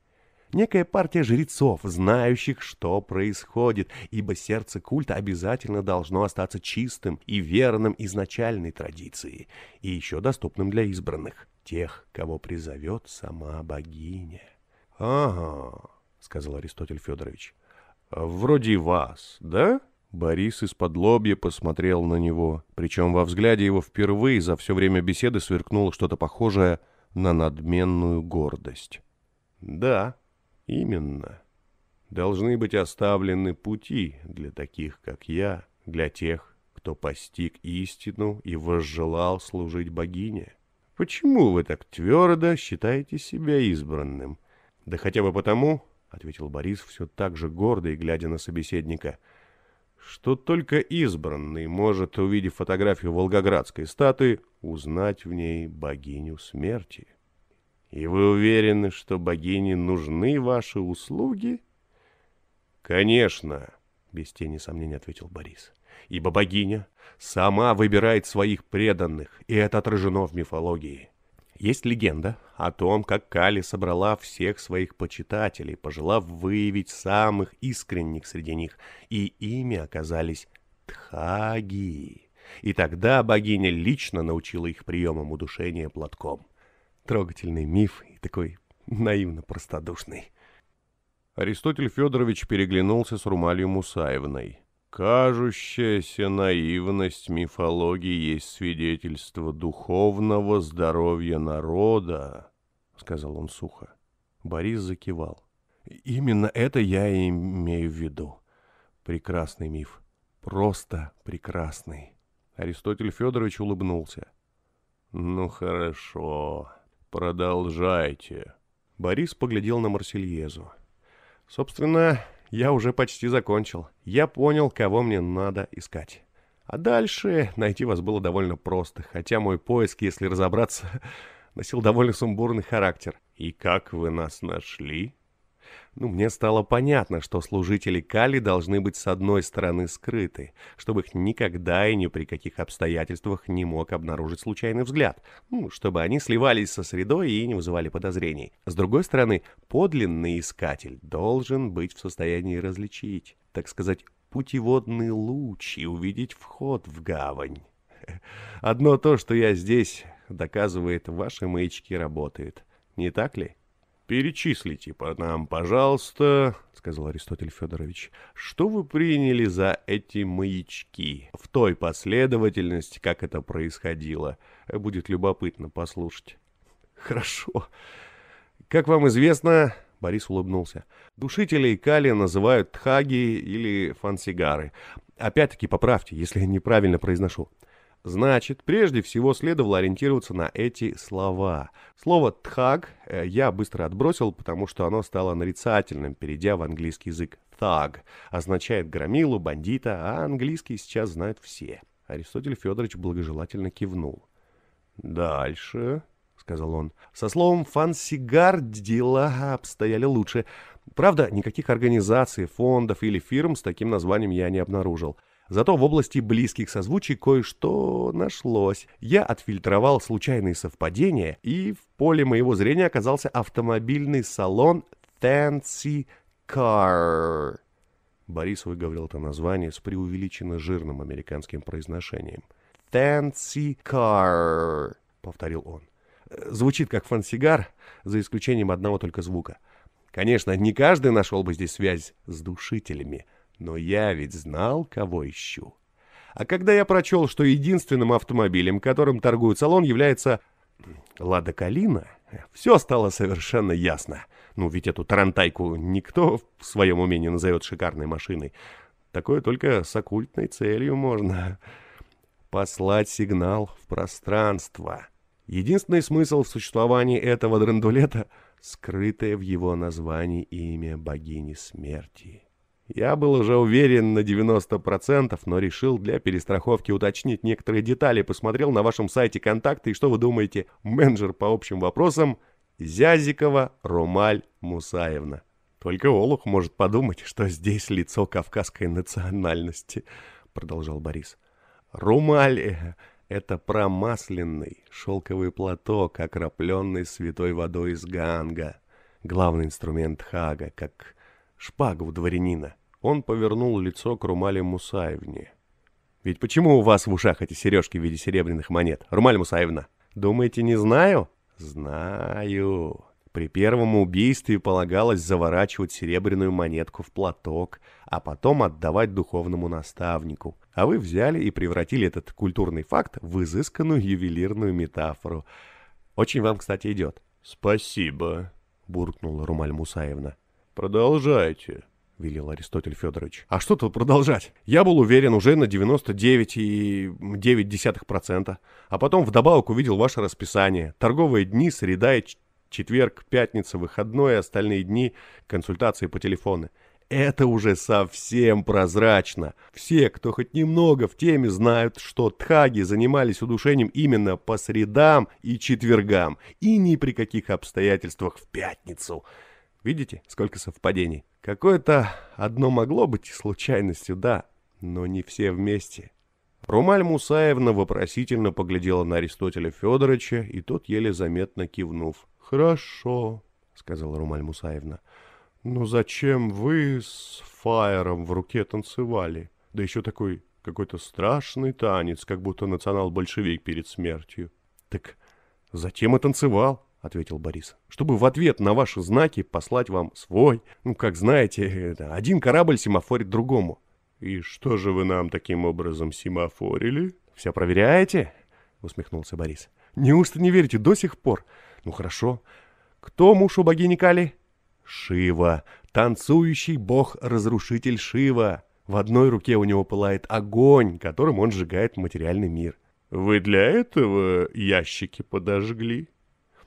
Некая партия жрецов, знающих, что происходит, ибо сердце культа обязательно должно остаться чистым и верным изначальной традиции, и еще доступным для избранных, тех, кого призовет сама богиня. Ага сказал Аристотель Федорович. «Вроде вас, да?» Борис из-под лобья посмотрел на него, причем во взгляде его впервые за все время беседы сверкнуло что-то похожее на надменную гордость. «Да, именно. Должны быть оставлены пути для таких, как я, для тех, кто постиг истину и возжелал служить богине. Почему вы так твердо считаете себя избранным? Да хотя бы потому, — ответил Борис все так же гордо и глядя на собеседника, — что только избранный может, увидев фотографию волгоградской статуи, узнать в ней богиню смерти. И вы уверены, что богине нужны ваши услуги? Конечно, — без тени сомнения ответил Борис ибо богиня сама выбирает своих преданных, и это отражено в мифологии. Есть легенда о том, как Кали собрала всех своих почитателей, пожелав выявить самых искренних среди них, и ими оказались Тхаги. И тогда богиня лично научила их приемам удушения платком. Трогательный миф и такой наивно простодушный. Аристотель Федорович переглянулся с Румалью Мусаевной. Кажущаяся наивность мифологии есть свидетельство духовного здоровья народа, — сказал он сухо. Борис закивал. Именно это я и имею в виду. Прекрасный миф. Просто прекрасный. Аристотель Федорович улыбнулся. Ну хорошо, продолжайте. Борис поглядел на Марсельезу. Собственно, я уже почти закончил. Я понял, кого мне надо искать. А дальше найти вас было довольно просто, хотя мой поиск, если разобраться, [laughs] носил довольно сумбурный характер. И как вы нас нашли? Ну, мне стало понятно, что служители Кали должны быть с одной стороны скрыты, чтобы их никогда и ни при каких обстоятельствах не мог обнаружить случайный взгляд, ну, чтобы они сливались со средой и не вызывали подозрений. С другой стороны, подлинный искатель должен быть в состоянии различить, так сказать, путеводный луч и увидеть вход в гавань. Одно то, что я здесь, доказывает, ваши маячки работают. Не так ли? «Перечислите по нам, пожалуйста, — сказал Аристотель Федорович, — что вы приняли за эти маячки в той последовательности, как это происходило. Будет любопытно послушать». «Хорошо. Как вам известно, — Борис улыбнулся, — душителей калия называют тхаги или фансигары. Опять-таки поправьте, если неправильно произношу. Значит, прежде всего следовало ориентироваться на эти слова. Слово «тхаг» э, я быстро отбросил, потому что оно стало нарицательным, перейдя в английский язык. «Thug» означает громилу, бандита, а английский сейчас знают все. Аристотель Федорович благожелательно кивнул. «Дальше», — сказал он. «Со словом «фансигар» дела обстояли лучше. Правда, никаких организаций, фондов или фирм с таким названием я не обнаружил. Зато в области близких созвучий кое-что нашлось. Я отфильтровал случайные совпадения, и в поле моего зрения оказался автомобильный салон Fancy Car. Борис выговорил это название с преувеличенно жирным американским произношением. Fancy Car, повторил он. Звучит как фансигар, за исключением одного только звука. Конечно, не каждый нашел бы здесь связь с душителями — но я ведь знал, кого ищу. А когда я прочел, что единственным автомобилем, которым торгует салон, является «Лада Калина», все стало совершенно ясно. Ну, ведь эту тарантайку никто в своем уме не назовет шикарной машиной. Такое только с оккультной целью можно. [laughs] Послать сигнал в пространство. Единственный смысл в существовании этого драндулета — скрытое в его названии имя богини смерти. Я был уже уверен на 90%, но решил для перестраховки уточнить некоторые детали, посмотрел на вашем сайте контакты, и что вы думаете, менеджер по общим вопросам Зязикова Румаль Мусаевна. Только Олух может подумать, что здесь лицо кавказской национальности, продолжал Борис. Румаль э, — это промасленный шелковый платок, окропленный святой водой из Ганга. Главный инструмент Хага, как шпага у дворянина. Он повернул лицо к Румале Мусаевне. «Ведь почему у вас в ушах эти сережки в виде серебряных монет, Румаль Мусаевна? Думаете, не знаю?» «Знаю. При первом убийстве полагалось заворачивать серебряную монетку в платок, а потом отдавать духовному наставнику. А вы взяли и превратили этот культурный факт в изысканную ювелирную метафору. Очень вам, кстати, идет». «Спасибо», — буркнула Румаль Мусаевна. «Продолжайте. — велел Аристотель Федорович. «А что тут продолжать? Я был уверен уже на 99,9%. А потом вдобавок увидел ваше расписание. Торговые дни, среда и четверг, пятница, выходной, остальные дни, консультации по телефону. Это уже совсем прозрачно. Все, кто хоть немного в теме, знают, что тхаги занимались удушением именно по средам и четвергам, и ни при каких обстоятельствах в пятницу. Видите, сколько совпадений? Какое-то одно могло быть случайностью, да, но не все вместе. Румаль Мусаевна вопросительно поглядела на Аристотеля Федоровича, и тот, еле заметно кивнув. «Хорошо», — сказала Румаль Мусаевна. «Ну зачем вы с фаером в руке танцевали? Да еще такой какой-то страшный танец, как будто национал-большевик перед смертью». «Так затем и танцевал», — ответил Борис, «чтобы в ответ на ваши знаки послать вам свой. Ну, как знаете, один корабль семафорит другому». «И что же вы нам таким образом семафорили?» «Все проверяете?» — усмехнулся Борис. «Неужто не верите до сих пор? Ну, хорошо. Кто муж у богини Кали?» Шива, танцующий бог-разрушитель Шива. В одной руке у него пылает огонь, которым он сжигает материальный мир. Вы для этого ящики подожгли?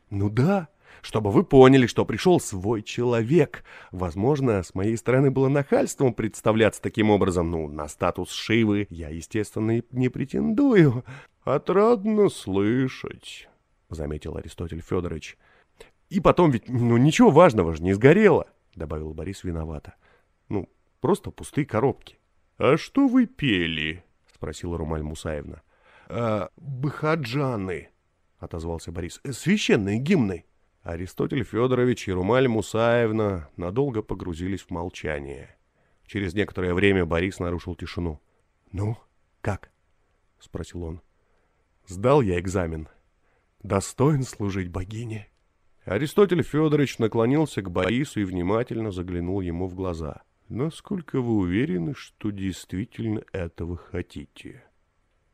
Ну да, чтобы вы поняли, что пришел свой человек. Возможно, с моей стороны было нахальством представляться таким образом. Ну, на статус Шивы я, естественно, не претендую. Отрадно слышать, заметил Аристотель Федорович. И потом ведь, ну, ничего важного же не сгорело, добавил Борис виновато. Ну, просто пустые коробки. А что вы пели? спросила Румаль Мусаевна. А, бхаджаны, отозвался Борис. Священные гимны. Аристотель Федорович и Румаль Мусаевна надолго погрузились в молчание. Через некоторое время Борис нарушил тишину. «Ну, как?» — спросил он. «Сдал я экзамен. Достоин служить богине». Аристотель Федорович наклонился к Борису и внимательно заглянул ему в глаза. «Насколько вы уверены, что действительно этого хотите?»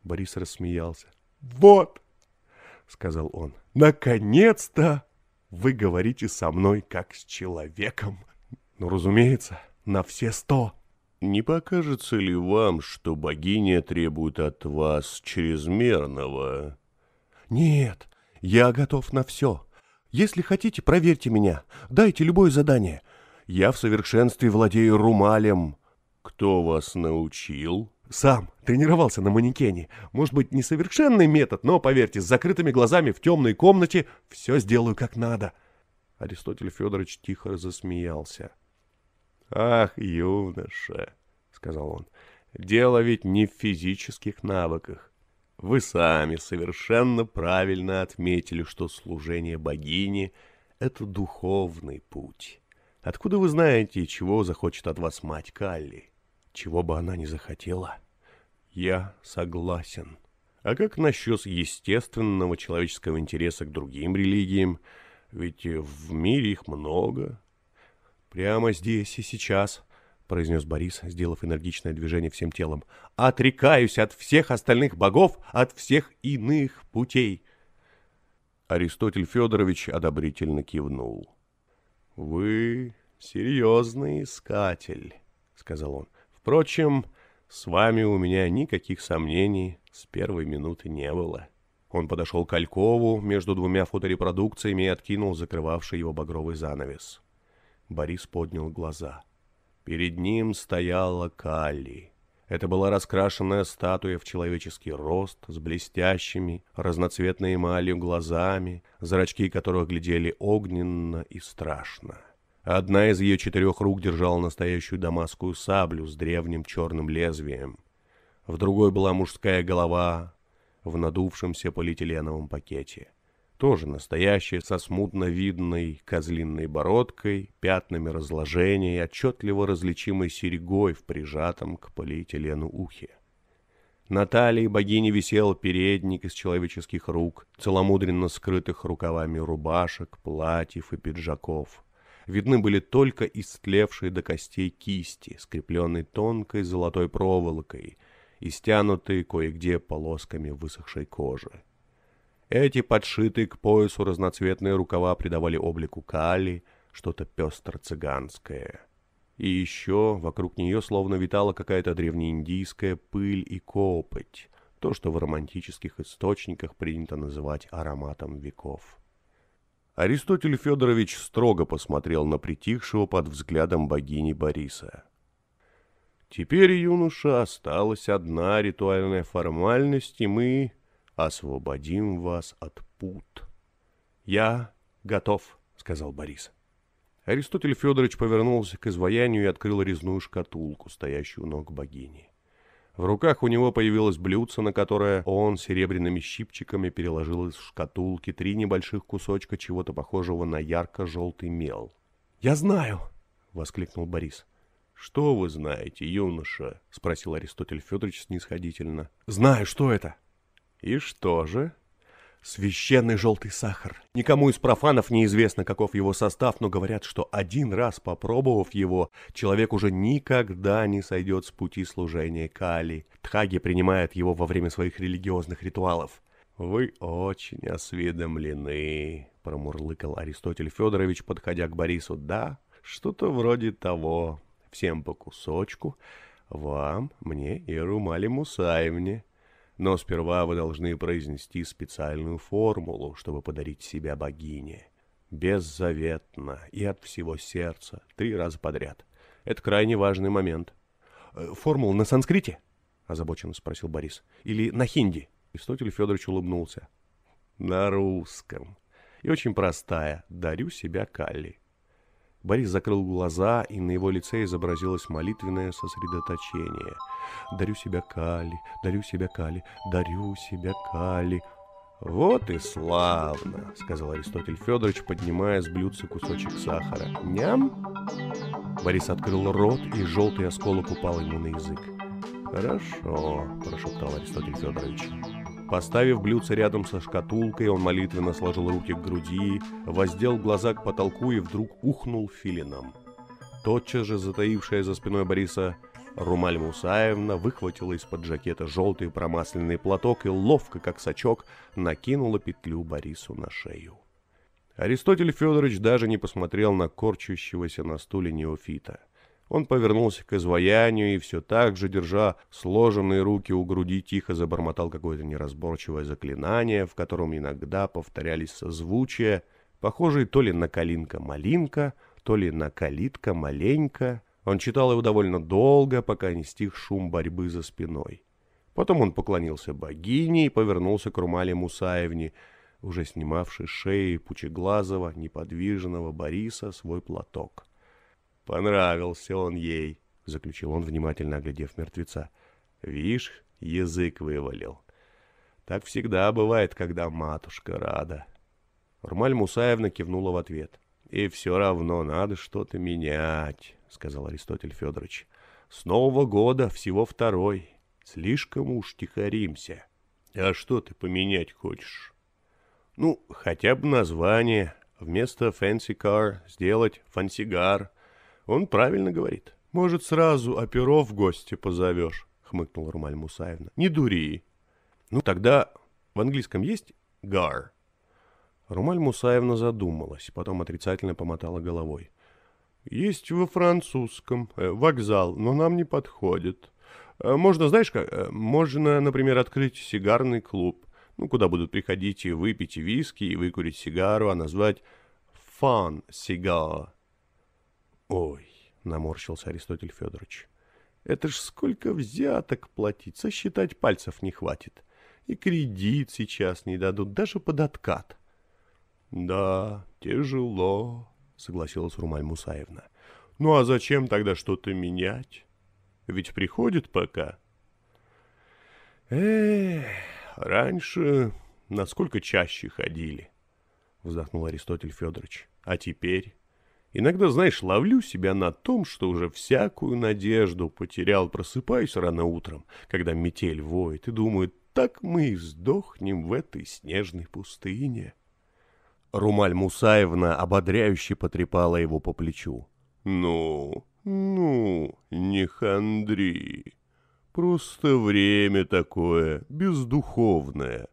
Борис рассмеялся. «Вот!» — сказал он. «Наконец-то вы говорите со мной как с человеком. Ну, разумеется, на все сто». «Не покажется ли вам, что богиня требует от вас чрезмерного?» «Нет, я готов на все. Если хотите, проверьте меня. Дайте любое задание. Я в совершенстве владею румалем. Кто вас научил? Сам. Тренировался на манекене. Может быть, несовершенный метод, но, поверьте, с закрытыми глазами в темной комнате все сделаю как надо. Аристотель Федорович тихо засмеялся. «Ах, юноша!» — сказал он. «Дело ведь не в физических навыках. Вы сами совершенно правильно отметили, что служение богине — это духовный путь. Откуда вы знаете, чего захочет от вас мать Калли? Чего бы она ни захотела? Я согласен. А как насчет естественного человеческого интереса к другим религиям? Ведь в мире их много. Прямо здесь и сейчас —— произнес Борис, сделав энергичное движение всем телом. «Отрекаюсь от всех остальных богов, от всех иных путей!» Аристотель Федорович одобрительно кивнул. «Вы серьезный искатель», — сказал он. «Впрочем, с вами у меня никаких сомнений с первой минуты не было». Он подошел к Алькову между двумя фоторепродукциями и откинул закрывавший его багровый занавес. Борис поднял глаза — Перед ним стояла Калли. Это была раскрашенная статуя в человеческий рост с блестящими, разноцветной эмалью глазами, зрачки которых глядели огненно и страшно. Одна из ее четырех рук держала настоящую дамасскую саблю с древним черным лезвием. В другой была мужская голова в надувшемся полиэтиленовом пакете тоже настоящая, со смутно видной козлиной бородкой, пятнами разложения и отчетливо различимой серьгой в прижатом к полиэтилену ухе. На талии богини висел передник из человеческих рук, целомудренно скрытых рукавами рубашек, платьев и пиджаков. Видны были только истлевшие до костей кисти, скрепленные тонкой золотой проволокой и стянутые кое-где полосками высохшей кожи. Эти подшитые к поясу разноцветные рукава придавали облику Кали что-то пестро-цыганское. И еще вокруг нее словно витала какая-то древнеиндийская пыль и копоть, то, что в романтических источниках принято называть ароматом веков. Аристотель Федорович строго посмотрел на притихшего под взглядом богини Бориса. «Теперь, юноша, осталась одна ритуальная формальность, и мы освободим вас от пут». «Я готов», — сказал Борис. Аристотель Федорович повернулся к изваянию и открыл резную шкатулку, стоящую у ног богини. В руках у него появилось блюдце, на которое он серебряными щипчиками переложил из шкатулки три небольших кусочка чего-то похожего на ярко-желтый мел. «Я знаю!» — воскликнул Борис. «Что вы знаете, юноша?» — спросил Аристотель Федорович снисходительно. «Знаю, что это!» «И что же?» Священный желтый сахар. Никому из профанов неизвестно, каков его состав, но говорят, что один раз попробовав его, человек уже никогда не сойдет с пути служения Кали. Тхаги принимают его во время своих религиозных ритуалов. «Вы очень осведомлены», — промурлыкал Аристотель Федорович, подходя к Борису. «Да, что-то вроде того. Всем по кусочку. Вам, мне и Румали Мусаевне». Но сперва вы должны произнести специальную формулу, чтобы подарить себя богине. Беззаветно и от всего сердца, три раза подряд. Это крайне важный момент. Э, «Формула на санскрите?» — озабоченно спросил Борис. «Или на хинди?» Аристотель Федорович улыбнулся. «На русском. И очень простая. Дарю себя Калли». Борис закрыл глаза, и на его лице изобразилось молитвенное сосредоточение. «Дарю себя Кали, дарю себя Кали, дарю себя Кали». «Вот и славно», — сказал Аристотель Федорович, поднимая с блюдца кусочек сахара. «Ням?» Борис открыл рот, и желтый осколок упал ему на язык. «Хорошо», — прошептал Аристотель Федорович. Поставив блюдце рядом со шкатулкой, он молитвенно сложил руки к груди, воздел глаза к потолку и вдруг ухнул филином. Тотчас же затаившая за спиной Бориса Румаль Мусаевна выхватила из-под жакета желтый промасленный платок и ловко, как сачок, накинула петлю Борису на шею. Аристотель Федорович даже не посмотрел на корчущегося на стуле неофита — он повернулся к изваянию и все так же, держа сложенные руки у груди, тихо забормотал какое-то неразборчивое заклинание, в котором иногда повторялись созвучия, похожие то ли на калинка-малинка, то ли на калитка-маленька. Он читал его довольно долго, пока не стих шум борьбы за спиной. Потом он поклонился богине и повернулся к Румале Мусаевне, уже снимавшей шеи пучеглазого, неподвижного Бориса свой платок. Понравился он ей, — заключил он, внимательно оглядев мертвеца. Вишь, язык вывалил. Так всегда бывает, когда матушка рада. Урмаль Мусаевна кивнула в ответ. «И все равно надо что-то менять», — сказал Аристотель Федорович. «С Нового года всего второй. Слишком уж тихоримся. А что ты поменять хочешь?» «Ну, хотя бы название. Вместо «Fancy Car» сделать «Фансигар». Он правильно говорит. Может, сразу оперов в гости позовешь, хмыкнул Румаль Мусаевна. Не дури. Ну, тогда в английском есть гар? Румаль Мусаевна задумалась, потом отрицательно помотала головой. Есть во французском. Э, вокзал, но нам не подходит. Э, можно, знаешь как, э, можно, например, открыть сигарный клуб, ну, куда будут приходить и выпить виски, и выкурить сигару, а назвать «фан сигар». «Ой», — наморщился Аристотель Федорович, — «это ж сколько взяток платить, сосчитать пальцев не хватит. И кредит сейчас не дадут, даже под откат». «Да, тяжело», — согласилась Румаль Мусаевна. «Ну а зачем тогда что-то менять? Ведь приходит пока». «Эх, раньше насколько чаще ходили», — вздохнул Аристотель Федорович. «А теперь...» Иногда, знаешь, ловлю себя на том, что уже всякую надежду потерял, просыпаюсь рано утром, когда метель воет, и думаю, так мы и сдохнем в этой снежной пустыне. Румаль Мусаевна ободряюще потрепала его по плечу. «Ну, ну, не хандри. Просто время такое, бездуховное.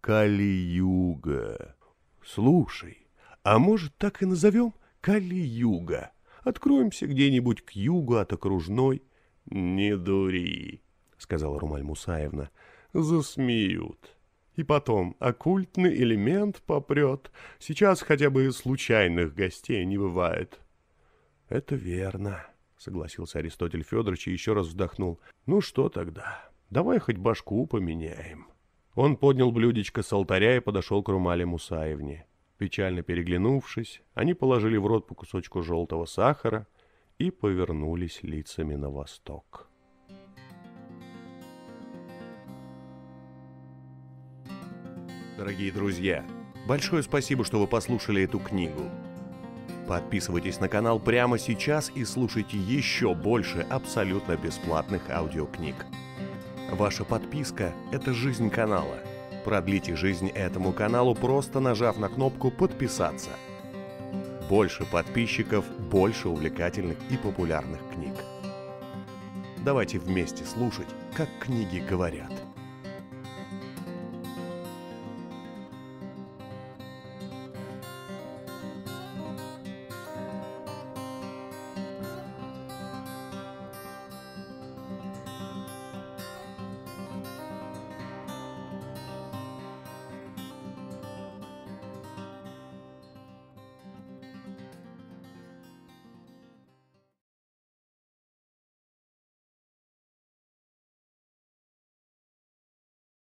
Кали-юга. Слушай, а может так и назовем — Кали-юга. Откроемся где-нибудь к югу от окружной. Не дури, сказала Румаль Мусаевна. Засмеют. И потом, оккультный элемент попрет. Сейчас хотя бы случайных гостей не бывает. Это верно, согласился Аристотель Федорович и еще раз вздохнул. Ну что тогда, давай хоть башку поменяем. Он поднял блюдечко с алтаря и подошел к Румале Мусаевне. Печально переглянувшись, они положили в рот по кусочку желтого сахара и повернулись лицами на восток. Дорогие друзья, большое спасибо, что вы послушали эту книгу. Подписывайтесь на канал прямо сейчас и слушайте еще больше абсолютно бесплатных аудиокниг. Ваша подписка – это жизнь канала. Продлите жизнь этому каналу, просто нажав на кнопку «Подписаться». Больше подписчиков, больше увлекательных и популярных книг. Давайте вместе слушать, как книги говорят.